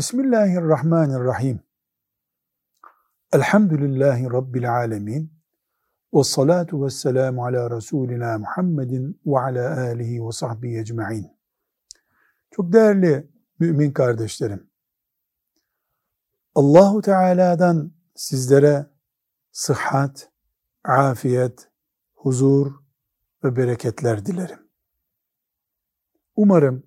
Bismillahirrahmanirrahim. Elhamdülillahi Rabbil alemin. Ve salatu ve selamu ala Resulina Muhammedin ve ala alihi ve sahbihi ecma'in. Çok değerli mümin kardeşlerim. Allahu Teala'dan sizlere sıhhat, afiyet, huzur ve bereketler dilerim. Umarım,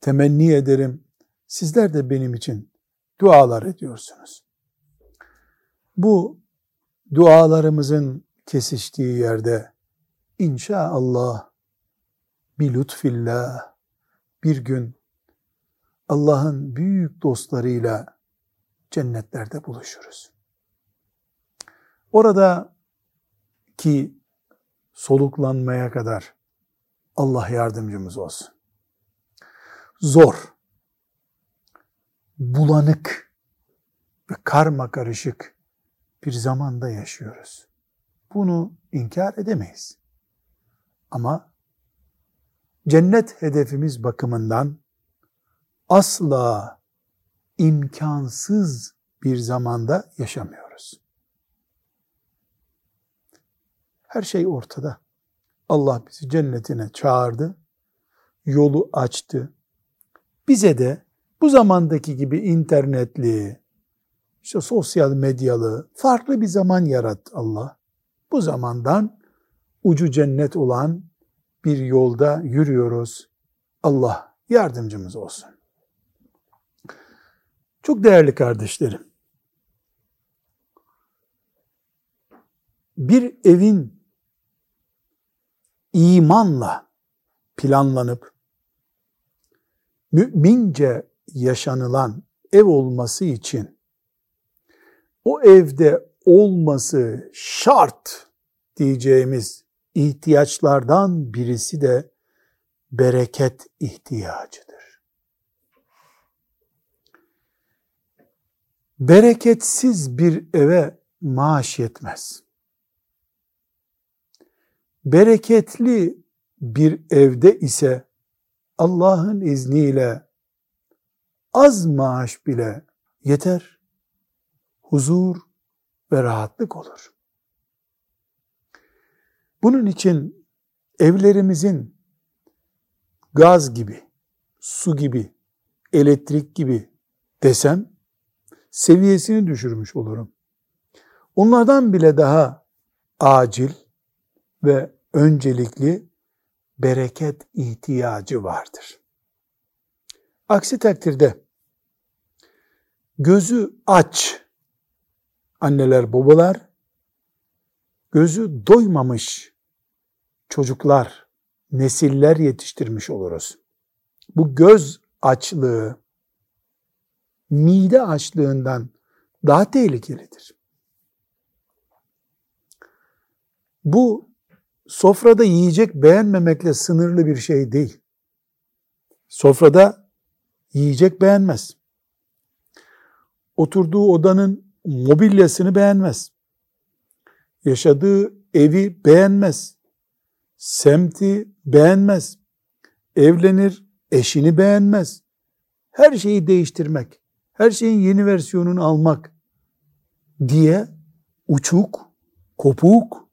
temenni ederim, sizler de benim için dualar ediyorsunuz. Bu dualarımızın kesiştiği yerde inşallah bir lütfillah bir gün Allah'ın büyük dostlarıyla cennetlerde buluşuruz. Orada ki soluklanmaya kadar Allah yardımcımız olsun. Zor, bulanık ve karma karışık bir zamanda yaşıyoruz. Bunu inkar edemeyiz. Ama cennet hedefimiz bakımından asla imkansız bir zamanda yaşamıyoruz. Her şey ortada. Allah bizi cennetine çağırdı, yolu açtı. Bize de bu zamandaki gibi internetli, işte sosyal medyalı, farklı bir zaman yarattı Allah. Bu zamandan ucu cennet olan bir yolda yürüyoruz. Allah yardımcımız olsun. Çok değerli kardeşlerim. Bir evin imanla planlanıp mümince yaşanılan ev olması için o evde olması şart diyeceğimiz ihtiyaçlardan birisi de bereket ihtiyacıdır. Bereketsiz bir eve maaş yetmez. Bereketli bir evde ise Allah'ın izniyle az maaş bile yeter, huzur ve rahatlık olur. Bunun için evlerimizin gaz gibi, su gibi, elektrik gibi desem seviyesini düşürmüş olurum. Onlardan bile daha acil ve öncelikli bereket ihtiyacı vardır. Aksi takdirde gözü aç anneler babalar, gözü doymamış çocuklar, nesiller yetiştirmiş oluruz. Bu göz açlığı, mide açlığından daha tehlikelidir. Bu sofrada yiyecek beğenmemekle sınırlı bir şey değil. Sofrada yiyecek beğenmez. Oturduğu odanın mobilyasını beğenmez. Yaşadığı evi beğenmez. Semti beğenmez. Evlenir, eşini beğenmez. Her şeyi değiştirmek, her şeyin yeni versiyonunu almak diye uçuk, kopuk,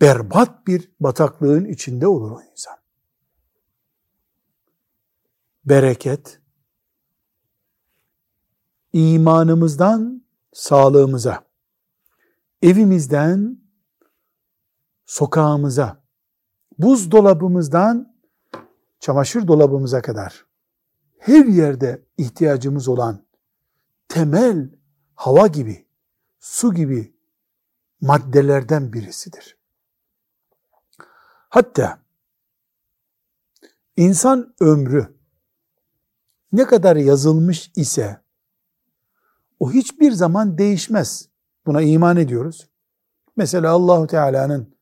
berbat bir bataklığın içinde olur o insan. Bereket, imanımızdan sağlığımıza, evimizden sokağımıza, buzdolabımızdan çamaşır dolabımıza kadar her yerde ihtiyacımız olan temel hava gibi, su gibi maddelerden birisidir. Hatta insan ömrü ne kadar yazılmış ise o hiçbir zaman değişmez. Buna iman ediyoruz. Mesela Allahu Teala'nın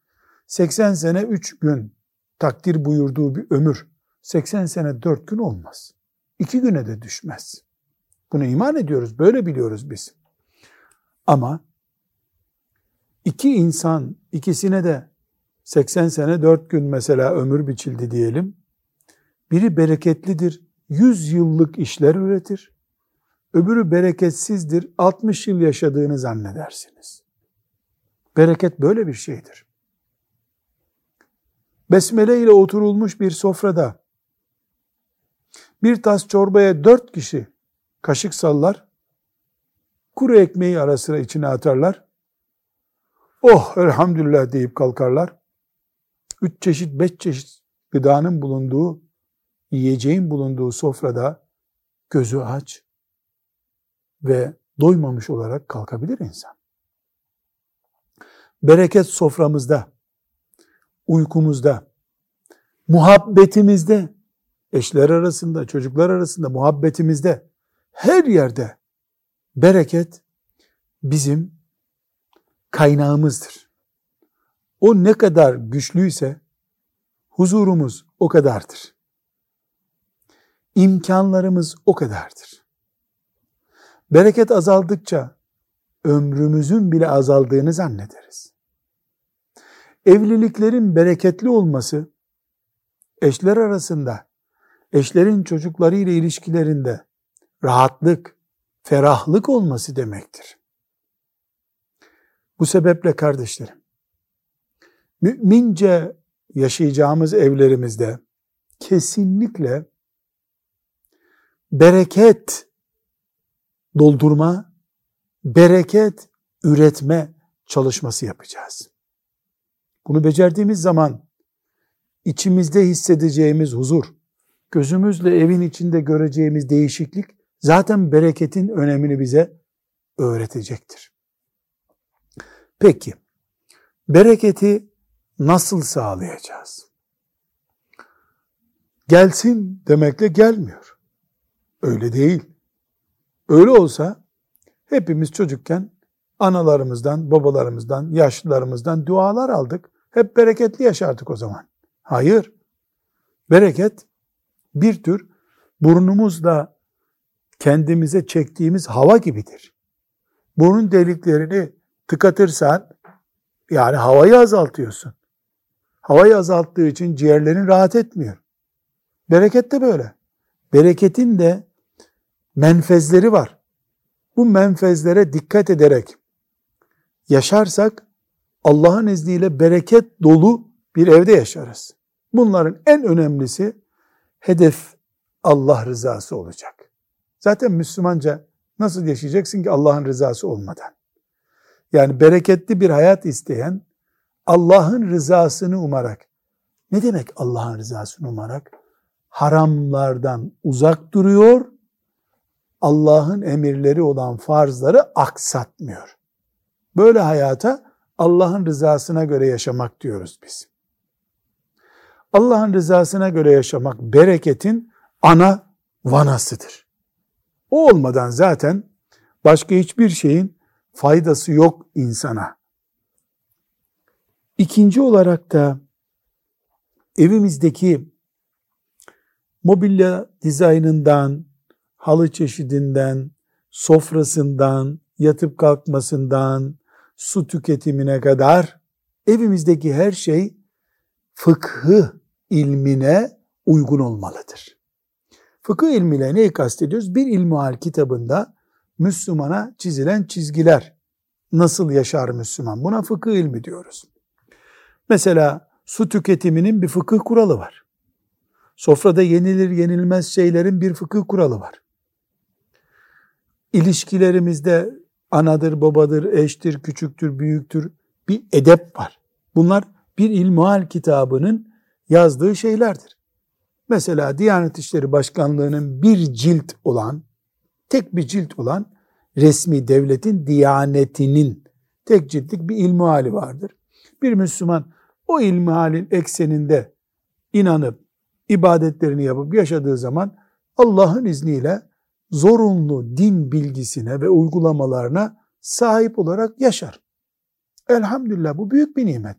80 sene 3 gün takdir buyurduğu bir ömür 80 sene 4 gün olmaz. 2 güne de düşmez. Buna iman ediyoruz. Böyle biliyoruz biz. Ama iki insan ikisine de 80 sene 4 gün mesela ömür biçildi diyelim. Biri bereketlidir, 100 yıllık işler üretir. Öbürü bereketsizdir. 60 yıl yaşadığını zannedersiniz. Bereket böyle bir şeydir. Besmele ile oturulmuş bir sofrada bir tas çorbaya dört kişi kaşık sallar, kuru ekmeği ara sıra içine atarlar. Oh elhamdülillah deyip kalkarlar. Üç çeşit, beş çeşit gıdanın bulunduğu, yiyeceğin bulunduğu sofrada gözü aç ve doymamış olarak kalkabilir insan. Bereket soframızda, uykumuzda, muhabbetimizde, eşler arasında, çocuklar arasında, muhabbetimizde, her yerde bereket bizim kaynağımızdır. O ne kadar güçlüyse huzurumuz o kadardır. İmkanlarımız o kadardır. Bereket azaldıkça ömrümüzün bile azaldığını zannederiz. Evliliklerin bereketli olması eşler arasında, eşlerin çocukları ile ilişkilerinde rahatlık, ferahlık olması demektir. Bu sebeple kardeşlerim, mümince yaşayacağımız evlerimizde kesinlikle bereket doldurma, bereket üretme çalışması yapacağız. Bunu becerdiğimiz zaman içimizde hissedeceğimiz huzur, gözümüzle evin içinde göreceğimiz değişiklik zaten bereketin önemini bize öğretecektir. Peki, bereketi nasıl sağlayacağız? Gelsin demekle gelmiyor. Öyle değil. Öyle olsa hepimiz çocukken analarımızdan, babalarımızdan, yaşlılarımızdan dualar aldık. Hep bereketli yaşardık o zaman. Hayır. Bereket bir tür burnumuzla kendimize çektiğimiz hava gibidir. Burun deliklerini tıkatırsan yani havayı azaltıyorsun. Havayı azalttığı için ciğerlerin rahat etmiyor. Bereket de böyle. Bereketin de menfezleri var. Bu menfezlere dikkat ederek yaşarsak Allah'ın izniyle bereket dolu bir evde yaşarız. Bunların en önemlisi hedef Allah rızası olacak. Zaten Müslümanca nasıl yaşayacaksın ki Allah'ın rızası olmadan? Yani bereketli bir hayat isteyen Allah'ın rızasını umarak. Ne demek Allah'ın rızasını umarak? Haramlardan uzak duruyor, Allah'ın emirleri olan farzları aksatmıyor. Böyle hayata Allah'ın rızasına göre yaşamak diyoruz biz. Allah'ın rızasına göre yaşamak bereketin ana vanasıdır. O olmadan zaten başka hiçbir şeyin faydası yok insana. İkinci olarak da evimizdeki mobilya dizaynından, halı çeşidinden, sofrasından, yatıp kalkmasından, su tüketimine kadar evimizdeki her şey fıkhı ilmine uygun olmalıdır. Fıkıh ilmiyle neyi kastediyoruz? Bir ilmuhal kitabında Müslümana çizilen çizgiler. Nasıl yaşar Müslüman? Buna fıkıh ilmi diyoruz. Mesela su tüketiminin bir fıkıh kuralı var. Sofrada yenilir yenilmez şeylerin bir fıkıh kuralı var. İlişkilerimizde anadır, babadır, eştir, küçüktür, büyüktür bir edep var. Bunlar bir ilmuhal kitabının yazdığı şeylerdir. Mesela Diyanet İşleri Başkanlığı'nın bir cilt olan, tek bir cilt olan resmi devletin diyanetinin tek ciltlik bir ilmuhali vardır. Bir Müslüman o ilmihalin ekseninde inanıp ibadetlerini yapıp yaşadığı zaman Allah'ın izniyle zorunlu din bilgisine ve uygulamalarına sahip olarak yaşar. Elhamdülillah bu büyük bir nimet.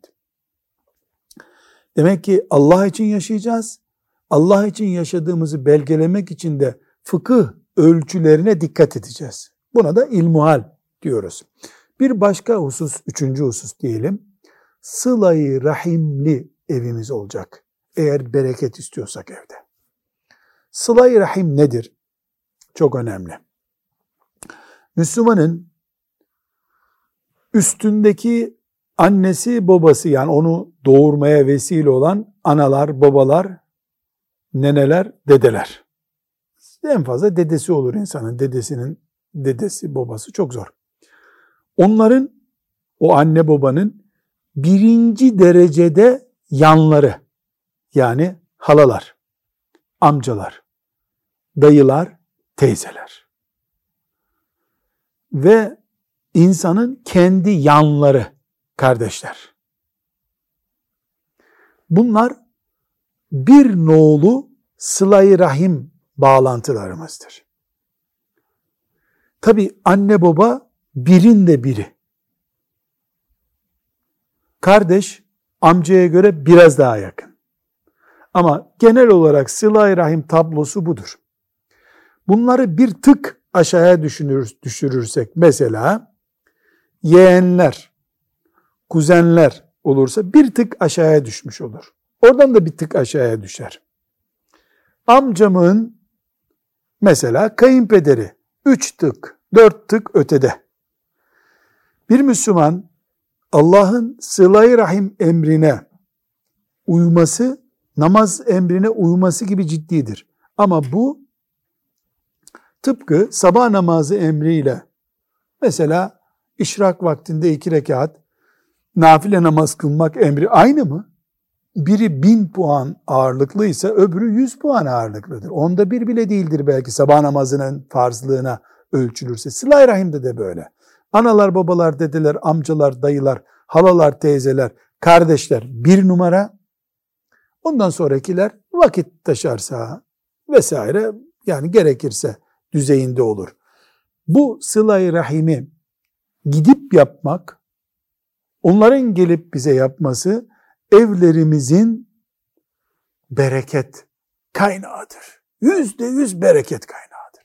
Demek ki Allah için yaşayacağız. Allah için yaşadığımızı belgelemek için de fıkıh ölçülerine dikkat edeceğiz. Buna da ilmuhal diyoruz. Bir başka husus, üçüncü husus diyelim. Sılayı rahimli evimiz olacak. Eğer bereket istiyorsak evde. Sıla-i Rahim nedir? Çok önemli. Müslümanın üstündeki annesi babası yani onu doğurmaya vesile olan analar, babalar, neneler, dedeler. En fazla dedesi olur insanın. Dedesinin dedesi, babası çok zor. Onların, o anne babanın birinci derecede yanları, yani halalar, amcalar, dayılar, teyzeler. Ve insanın kendi yanları, kardeşler. Bunlar bir nolu sıla rahim bağlantılarımızdır. Tabi anne baba birin de biri. Kardeş amcaya göre biraz daha yakın. Ama genel olarak sıla rahim tablosu budur. Bunları bir tık aşağıya düşünür, düşürürsek mesela yeğenler, kuzenler olursa bir tık aşağıya düşmüş olur. Oradan da bir tık aşağıya düşer. Amcamın mesela kayınpederi üç tık, dört tık ötede. Bir Müslüman Allah'ın sıla rahim emrine uyması, namaz emrine uyması gibi ciddidir. Ama bu tıpkı sabah namazı emriyle mesela işrak vaktinde iki rekat nafile namaz kılmak emri aynı mı? Biri bin puan ağırlıklıysa öbürü yüz puan ağırlıklıdır. Onda bir bile değildir belki sabah namazının farzlığına ölçülürse. Sıla-i Rahim'de de böyle. Analar, babalar, dedeler, amcalar, dayılar, halalar, teyzeler, kardeşler bir numara. Ondan sonrakiler vakit taşarsa vesaire yani gerekirse düzeyinde olur. Bu sıla-i rahimi gidip yapmak, onların gelip bize yapması evlerimizin bereket kaynağıdır. Yüzde yüz bereket kaynağıdır.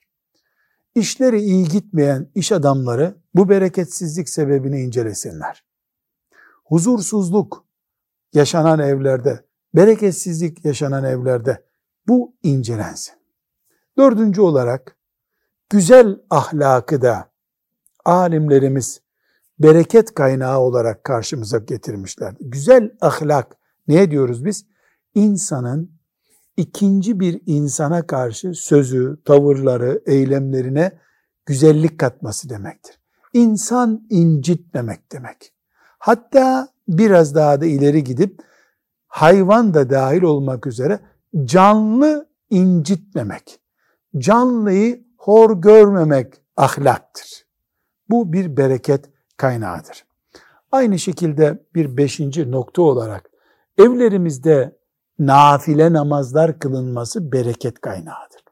İşleri iyi gitmeyen iş adamları bu bereketsizlik sebebini incelesinler. Huzursuzluk yaşanan evlerde, bereketsizlik yaşanan evlerde bu incelensin. Dördüncü olarak güzel ahlakı da alimlerimiz bereket kaynağı olarak karşımıza getirmişler. Güzel ahlak ne diyoruz biz? İnsanın ikinci bir insana karşı sözü, tavırları, eylemlerine güzellik katması demektir. İnsan incitmemek demek. Hatta biraz daha da ileri gidip hayvan da dahil olmak üzere canlı incitmemek, canlıyı hor görmemek ahlaktır. Bu bir bereket kaynağıdır. Aynı şekilde bir beşinci nokta olarak evlerimizde nafile namazlar kılınması bereket kaynağıdır.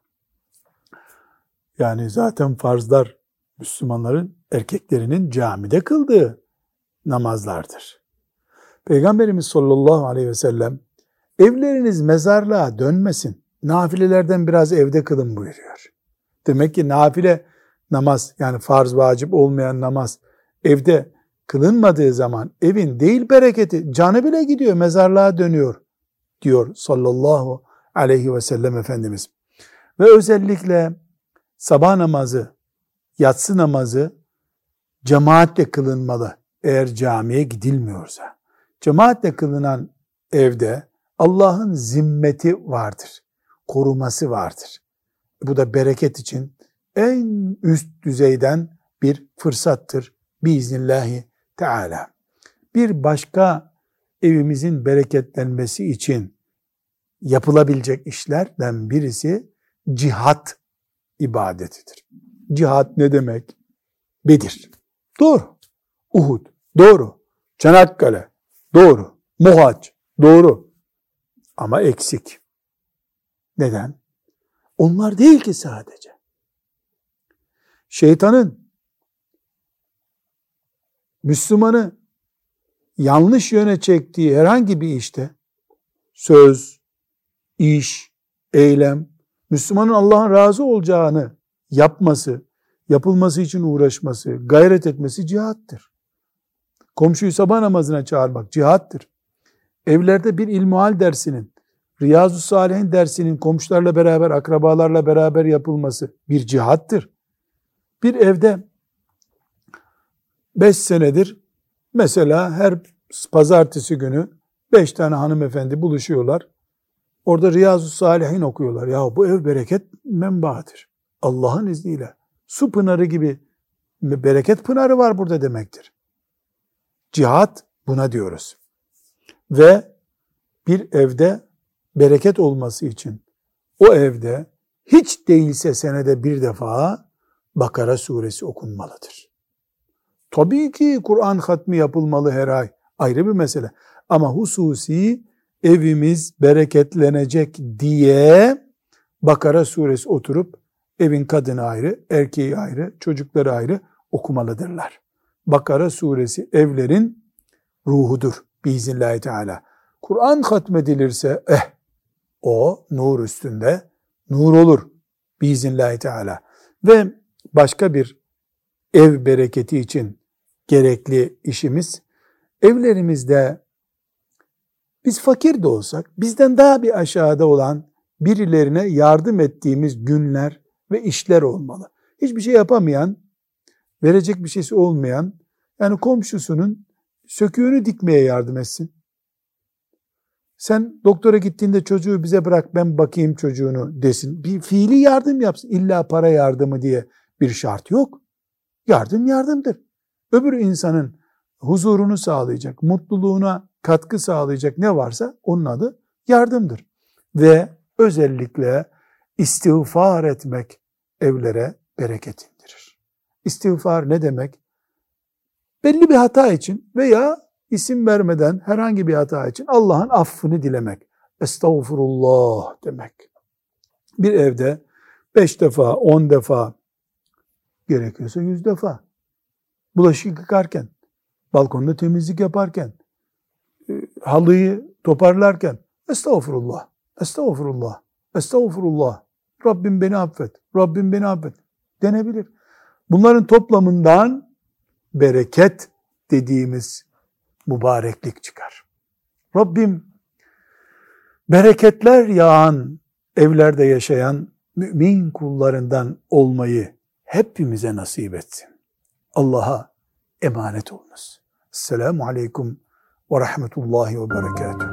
Yani zaten farzlar Müslümanların erkeklerinin camide kıldığı namazlardır. Peygamberimiz sallallahu aleyhi ve sellem evleriniz mezarlığa dönmesin. Nafilelerden biraz evde kılın buyuruyor. Demek ki nafile namaz yani farz vacip olmayan namaz evde kılınmadığı zaman evin değil bereketi canı bile gidiyor mezarlığa dönüyor diyor sallallahu aleyhi ve sellem Efendimiz. Ve özellikle sabah namazı, yatsı namazı cemaatle kılınmalı eğer camiye gidilmiyorsa. Cemaatle kılınan evde Allah'ın zimmeti vardır, koruması vardır. Bu da bereket için en üst düzeyden bir fırsattır biiznillahü teala. Bir başka evimizin bereketlenmesi için yapılabilecek işlerden birisi cihat ibadetidir. Cihat ne demek? Bedir. Doğru. Uhud. Doğru. Çanakkale. Doğru. Muhaç. Doğru. Ama eksik. Neden? Onlar değil ki sadece. Şeytanın Müslümanı yanlış yöne çektiği herhangi bir işte söz, iş, eylem, Müslümanın Allah'ın razı olacağını yapması, yapılması için uğraşması, gayret etmesi cihattır. Komşuyu sabah namazına çağırmak cihattır. Evlerde bir ilmuhal dersinin Riyazu Salihin dersinin komşularla beraber, akrabalarla beraber yapılması bir cihattır. Bir evde beş senedir mesela her pazartesi günü beş tane hanımefendi buluşuyorlar. Orada Riyazu Salihin okuyorlar. Ya bu ev bereket menbaadır. Allah'ın izniyle. Su pınarı gibi bereket pınarı var burada demektir. Cihat buna diyoruz. Ve bir evde bereket olması için o evde hiç değilse senede bir defa Bakara suresi okunmalıdır. Tabii ki Kur'an hatmi yapılmalı her ay. Ayrı bir mesele. Ama hususi evimiz bereketlenecek diye Bakara suresi oturup evin kadını ayrı, erkeği ayrı, çocukları ayrı okumalıdırlar. Bakara suresi evlerin ruhudur biiznillahü teala. Kur'an hatmedilirse eh o nur üstünde nur olur biiznillahü teala. Ve başka bir ev bereketi için gerekli işimiz evlerimizde biz fakir de olsak bizden daha bir aşağıda olan birilerine yardım ettiğimiz günler ve işler olmalı. Hiçbir şey yapamayan, verecek bir şeysi olmayan, yani komşusunun söküğünü dikmeye yardım etsin. Sen doktora gittiğinde çocuğu bize bırak ben bakayım çocuğunu desin. Bir fiili yardım yapsın. İlla para yardımı diye bir şart yok. Yardım yardımdır. Öbür insanın huzurunu sağlayacak, mutluluğuna katkı sağlayacak ne varsa onun adı yardımdır. Ve özellikle istiğfar etmek evlere bereket indirir. İstiğfar ne demek? Belli bir hata için veya isim vermeden herhangi bir hata için Allah'ın affını dilemek. Estağfurullah demek. Bir evde beş defa, on defa gerekiyorsa yüz defa. Bulaşık yıkarken, balkonda temizlik yaparken, e, halıyı toparlarken estağfurullah, estağfurullah, estağfurullah, Rabbim beni affet, Rabbim beni affet denebilir. Bunların toplamından bereket dediğimiz mübareklik çıkar. Rabbim bereketler yağan evlerde yaşayan mümin kullarından olmayı hepimize nasip etsin. Allah'a emanet olunuz. Selamun Aleyküm ve Rahmetullahi ve Berekatuhu.